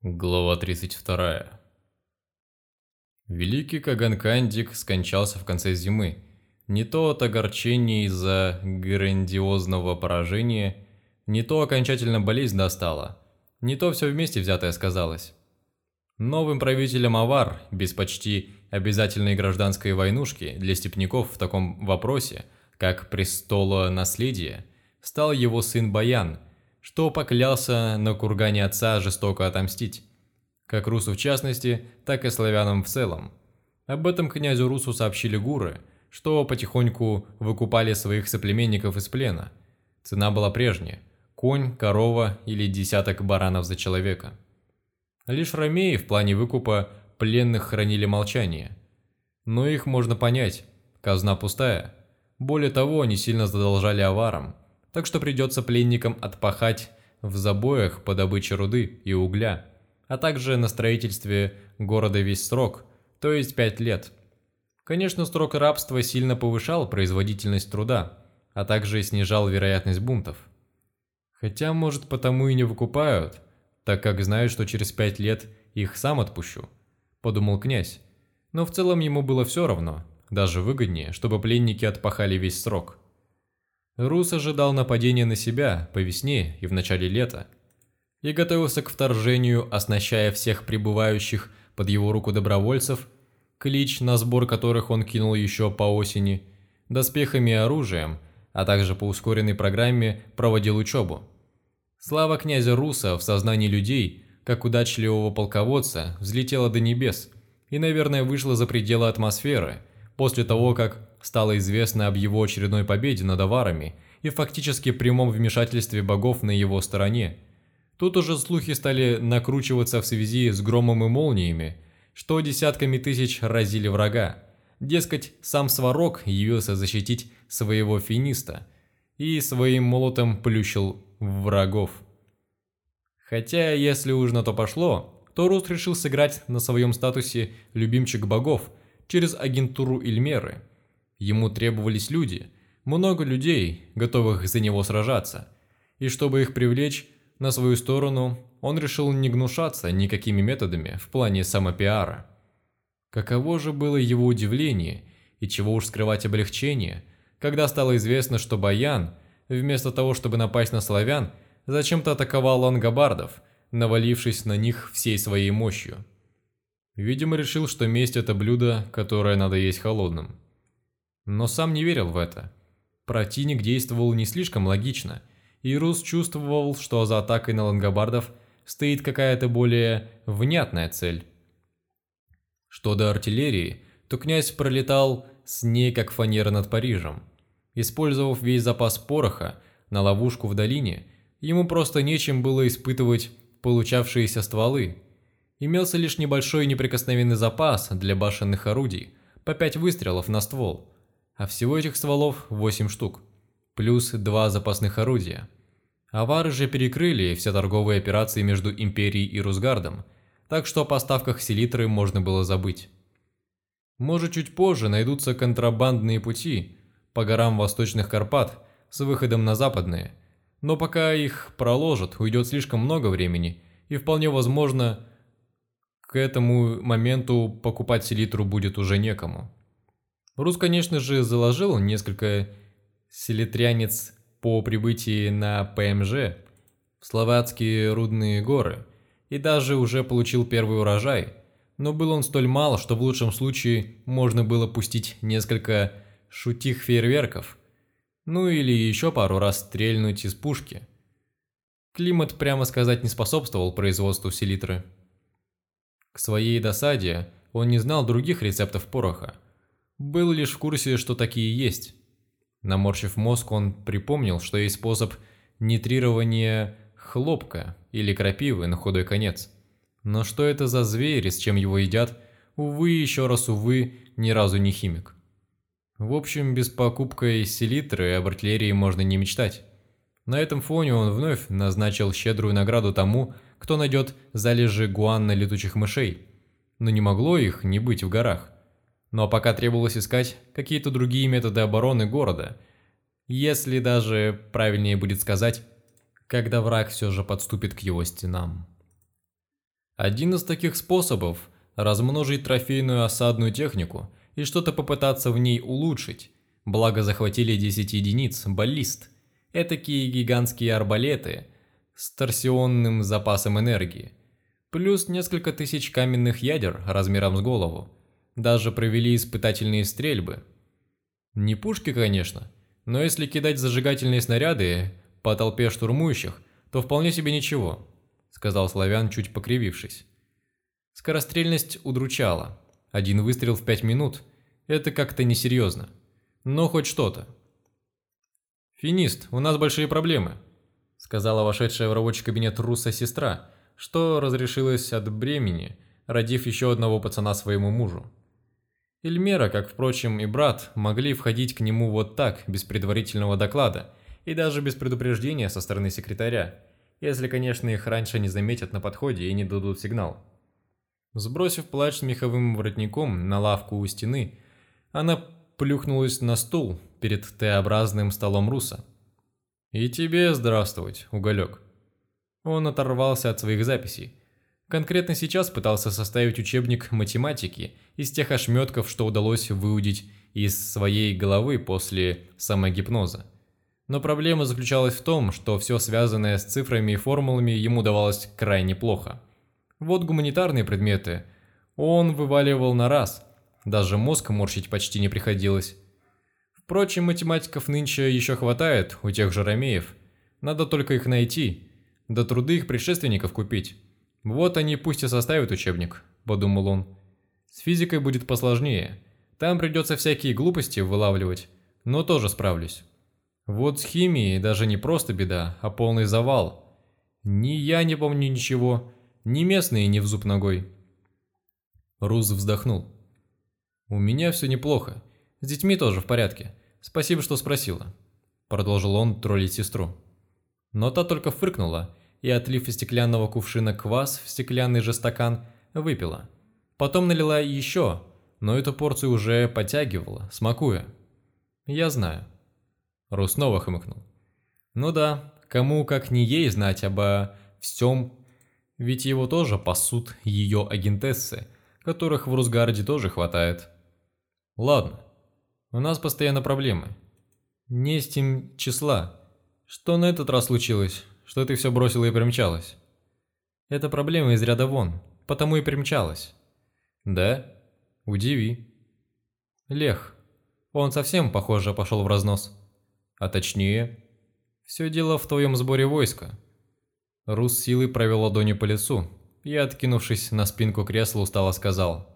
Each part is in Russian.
Глава 32. Великий Каган Кандик скончался в конце зимы. Не то от огорчения из-за грандиозного поражения, не то окончательно болезнь достала, не то все вместе взятое сказалось. Новым правителем Авар, без почти обязательной гражданской войнушки для степняков в таком вопросе, как престола наследия, стал его сын Баян – что поклялся на кургане отца жестоко отомстить. Как русу в частности, так и славянам в целом. Об этом князю Русу сообщили гуры, что потихоньку выкупали своих соплеменников из плена. Цена была прежняя – конь, корова или десяток баранов за человека. Лишь ромеи в плане выкупа пленных хранили молчание. Но их можно понять, казна пустая. Более того, они сильно задолжали аварам – так что придется пленникам отпахать в забоях по добыче руды и угля, а также на строительстве города весь срок, то есть пять лет. Конечно, срок рабства сильно повышал производительность труда, а также снижал вероятность бунтов. Хотя, может, потому и не выкупают, так как знают, что через пять лет их сам отпущу, подумал князь. Но в целом ему было все равно, даже выгоднее, чтобы пленники отпахали весь срок. Рус ожидал нападения на себя по весне и в начале лета и готовился к вторжению, оснащая всех прибывающих под его руку добровольцев, клич, на сбор которых он кинул еще по осени, доспехами и оружием, а также по ускоренной программе проводил учебу. Слава князя Руса в сознании людей, как удачливого полководца, взлетела до небес и, наверное, вышла за пределы атмосферы, после того, как стало известно об его очередной победе над аварами и фактически прямом вмешательстве богов на его стороне. Тут уже слухи стали накручиваться в связи с громом и молниями, что десятками тысяч разили врага. Дескать, сам Сварог явился защитить своего финиста и своим молотом плющил врагов. Хотя, если уж на то пошло, то Рус решил сыграть на своем статусе «любимчик богов» через агентуру Ильмеры – Ему требовались люди, много людей, готовых за него сражаться. И чтобы их привлечь на свою сторону, он решил не гнушаться никакими методами в плане самопиара. Каково же было его удивление, и чего уж скрывать облегчение, когда стало известно, что Баян, вместо того, чтобы напасть на славян, зачем-то атаковал лангобардов, навалившись на них всей своей мощью. Видимо, решил, что месть – это блюдо, которое надо есть холодным но сам не верил в это. Противник действовал не слишком логично, и Рус чувствовал, что за атакой на лангобардов стоит какая-то более внятная цель. Что до артиллерии, то князь пролетал с ней как фанера над Парижем. Использовав весь запас пороха на ловушку в долине, ему просто нечем было испытывать получавшиеся стволы. Имелся лишь небольшой неприкосновенный запас для башенных орудий, по пять выстрелов на ствол – а всего этих стволов 8 штук, плюс два запасных орудия. Авары же перекрыли все торговые операции между Империей и Русгардом, так что о поставках селитры можно было забыть. Может, чуть позже найдутся контрабандные пути по горам Восточных Карпат с выходом на западные, но пока их проложат, уйдет слишком много времени, и вполне возможно, к этому моменту покупать селитру будет уже некому. Рус, конечно же, заложил несколько селитрянец по прибытии на ПМЖ в словацкие рудные горы и даже уже получил первый урожай, но был он столь мал, что в лучшем случае можно было пустить несколько шутих фейерверков, ну или еще пару раз стрельнуть из пушки. Климат, прямо сказать, не способствовал производству селитры. К своей досаде он не знал других рецептов пороха – был лишь в курсе, что такие есть. Наморщив мозг, он припомнил, что есть способ нитрирования хлопка или крапивы на худой конец. Но что это за зверь, с чем его едят, увы, еще раз увы, ни разу не химик. В общем, без покупки селитры об артиллерии можно не мечтать. На этом фоне он вновь назначил щедрую награду тому, кто найдет залежи гуанна летучих мышей. Но не могло их не быть в горах. Но пока требовалось искать какие-то другие методы обороны города, если даже правильнее будет сказать, когда враг все же подступит к его стенам. Один из таких способов – размножить трофейную осадную технику и что-то попытаться в ней улучшить. Благо захватили 10 единиц, баллист. Этакие гигантские арбалеты с торсионным запасом энергии. Плюс несколько тысяч каменных ядер размером с голову. Даже провели испытательные стрельбы. Не пушки, конечно, но если кидать зажигательные снаряды по толпе штурмующих, то вполне себе ничего, сказал Славян, чуть покривившись. Скорострельность удручала. Один выстрел в пять минут – это как-то несерьезно. Но хоть что-то. «Финист, у нас большие проблемы», – сказала вошедшая в рабочий кабинет Руса сестра, что разрешилась от бремени, родив еще одного пацана своему мужу. Эльмера, как, впрочем, и брат, могли входить к нему вот так, без предварительного доклада, и даже без предупреждения со стороны секретаря, если, конечно, их раньше не заметят на подходе и не дадут сигнал. Сбросив плащ с меховым воротником на лавку у стены, она плюхнулась на стул перед Т-образным столом Руса. «И тебе здравствовать, Уголек». Он оторвался от своих записей. Конкретно сейчас пытался составить учебник математики из тех ошметков, что удалось выудить из своей головы после самогипноза. Но проблема заключалась в том, что все связанное с цифрами и формулами ему давалось крайне плохо. Вот гуманитарные предметы он вываливал на раз, даже мозг морщить почти не приходилось. Впрочем, математиков нынче еще хватает у тех же ромеев. Надо только их найти, да труды их предшественников купить. Вот они пусть и составят учебник, подумал он. С физикой будет посложнее. Там придется всякие глупости вылавливать, но тоже справлюсь. Вот с химией даже не просто беда, а полный завал. Ни я не помню ничего, ни местные не в зуб ногой. Руз вздохнул. «У меня все неплохо. С детьми тоже в порядке. Спасибо, что спросила». Продолжил он троллить сестру. Но та только фыркнула и, отлив из стеклянного кувшина квас в стеклянный же стакан, выпила. Потом налила еще, но эту порцию уже подтягивала, смакуя. «Я знаю». Рус снова хмыкнул. «Ну да, кому как не ей знать обо всем, ведь его тоже пасут ее агентессы, которых в Русгарде тоже хватает». «Ладно, у нас постоянно проблемы. Не с тем числа. Что на этот раз случилось, что ты все бросила и примчалась?» «Это проблема из ряда вон, потому и примчалась». «Да? Удиви». «Лех. Он совсем, похоже, пошел в разнос». А точнее, все дело в твоем сборе войска. Рус силой провел ладони по лицу и, откинувшись на спинку кресла, устало сказал.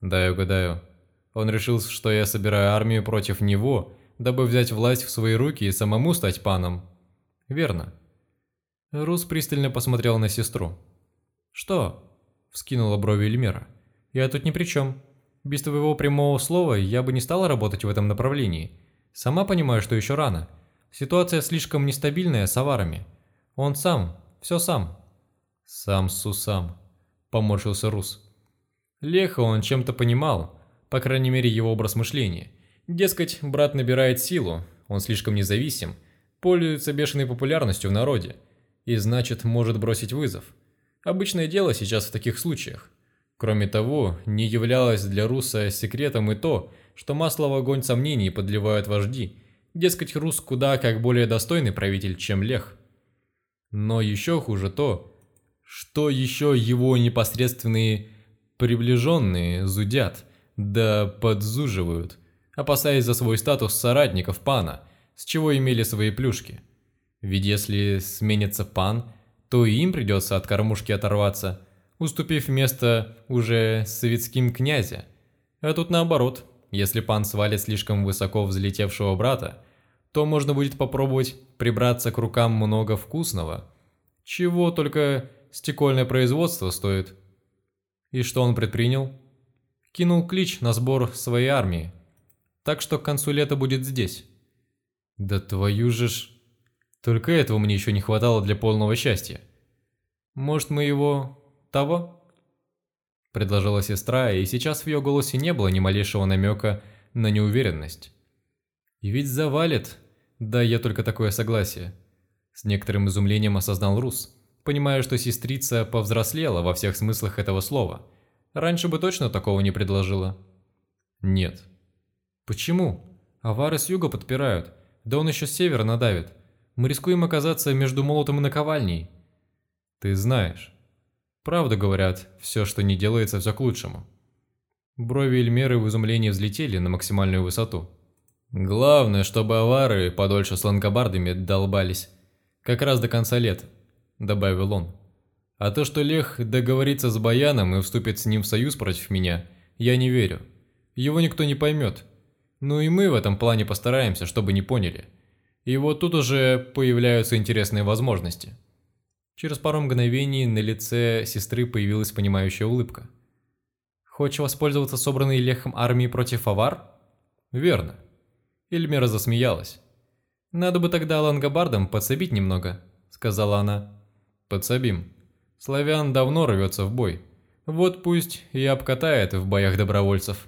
«Дай угадаю. Он решил, что я собираю армию против него, дабы взять власть в свои руки и самому стать паном». «Верно». Рус пристально посмотрел на сестру. «Что?» – вскинула брови Эльмера. «Я тут ни при чем. Без твоего прямого слова я бы не стала работать в этом направлении». Сама понимаю, что еще рано. Ситуация слишком нестабильная с аварами. Он сам, все сам. Сам Сусам, поморщился Рус. Леха он чем-то понимал, по крайней мере его образ мышления. Дескать, брат набирает силу, он слишком независим, пользуется бешеной популярностью в народе, и значит может бросить вызов. Обычное дело сейчас в таких случаях. Кроме того, не являлось для Руса секретом и то, что масло в огонь сомнений подливают вожди. Дескать, Рус куда как более достойный правитель, чем Лех. Но еще хуже то, что еще его непосредственные приближенные зудят, да подзуживают, опасаясь за свой статус соратников пана, с чего имели свои плюшки. Ведь если сменится пан, то и им придется от кормушки оторваться, уступив место уже советским князя. А тут наоборот – если пан свалит слишком высоко взлетевшего брата, то можно будет попробовать прибраться к рукам много вкусного. Чего только стекольное производство стоит. И что он предпринял? Кинул клич на сбор своей армии. Так что к концу лета будет здесь. Да твою же ж... Только этого мне еще не хватало для полного счастья. Может, мы его... того? предложила сестра, и сейчас в ее голосе не было ни малейшего намека на неуверенность. «И ведь завалит, да я только такое согласие», – с некоторым изумлением осознал Рус, понимая, что сестрица повзрослела во всех смыслах этого слова. Раньше бы точно такого не предложила. Нет. Почему? Авары с юга подпирают, да он еще с севера надавит. Мы рискуем оказаться между молотом и наковальней. Ты знаешь. Правда говорят, все, что не делается, все к лучшему. Брови Эльмеры в изумлении взлетели на максимальную высоту. Главное, чтобы авары подольше с лангобардами долбались. Как раз до конца лета, добавил он. А то, что Лех договорится с Баяном и вступит с ним в союз против меня, я не верю. Его никто не поймет. Ну и мы в этом плане постараемся, чтобы не поняли. И вот тут уже появляются интересные возможности. Через пару мгновений на лице сестры появилась понимающая улыбка. «Хочешь воспользоваться собранной Лехом армией против авар?» «Верно». Эльмера засмеялась. «Надо бы тогда лангобардам подсобить немного», — сказала она. «Подсобим. Славян давно рвется в бой. Вот пусть и обкатает в боях добровольцев».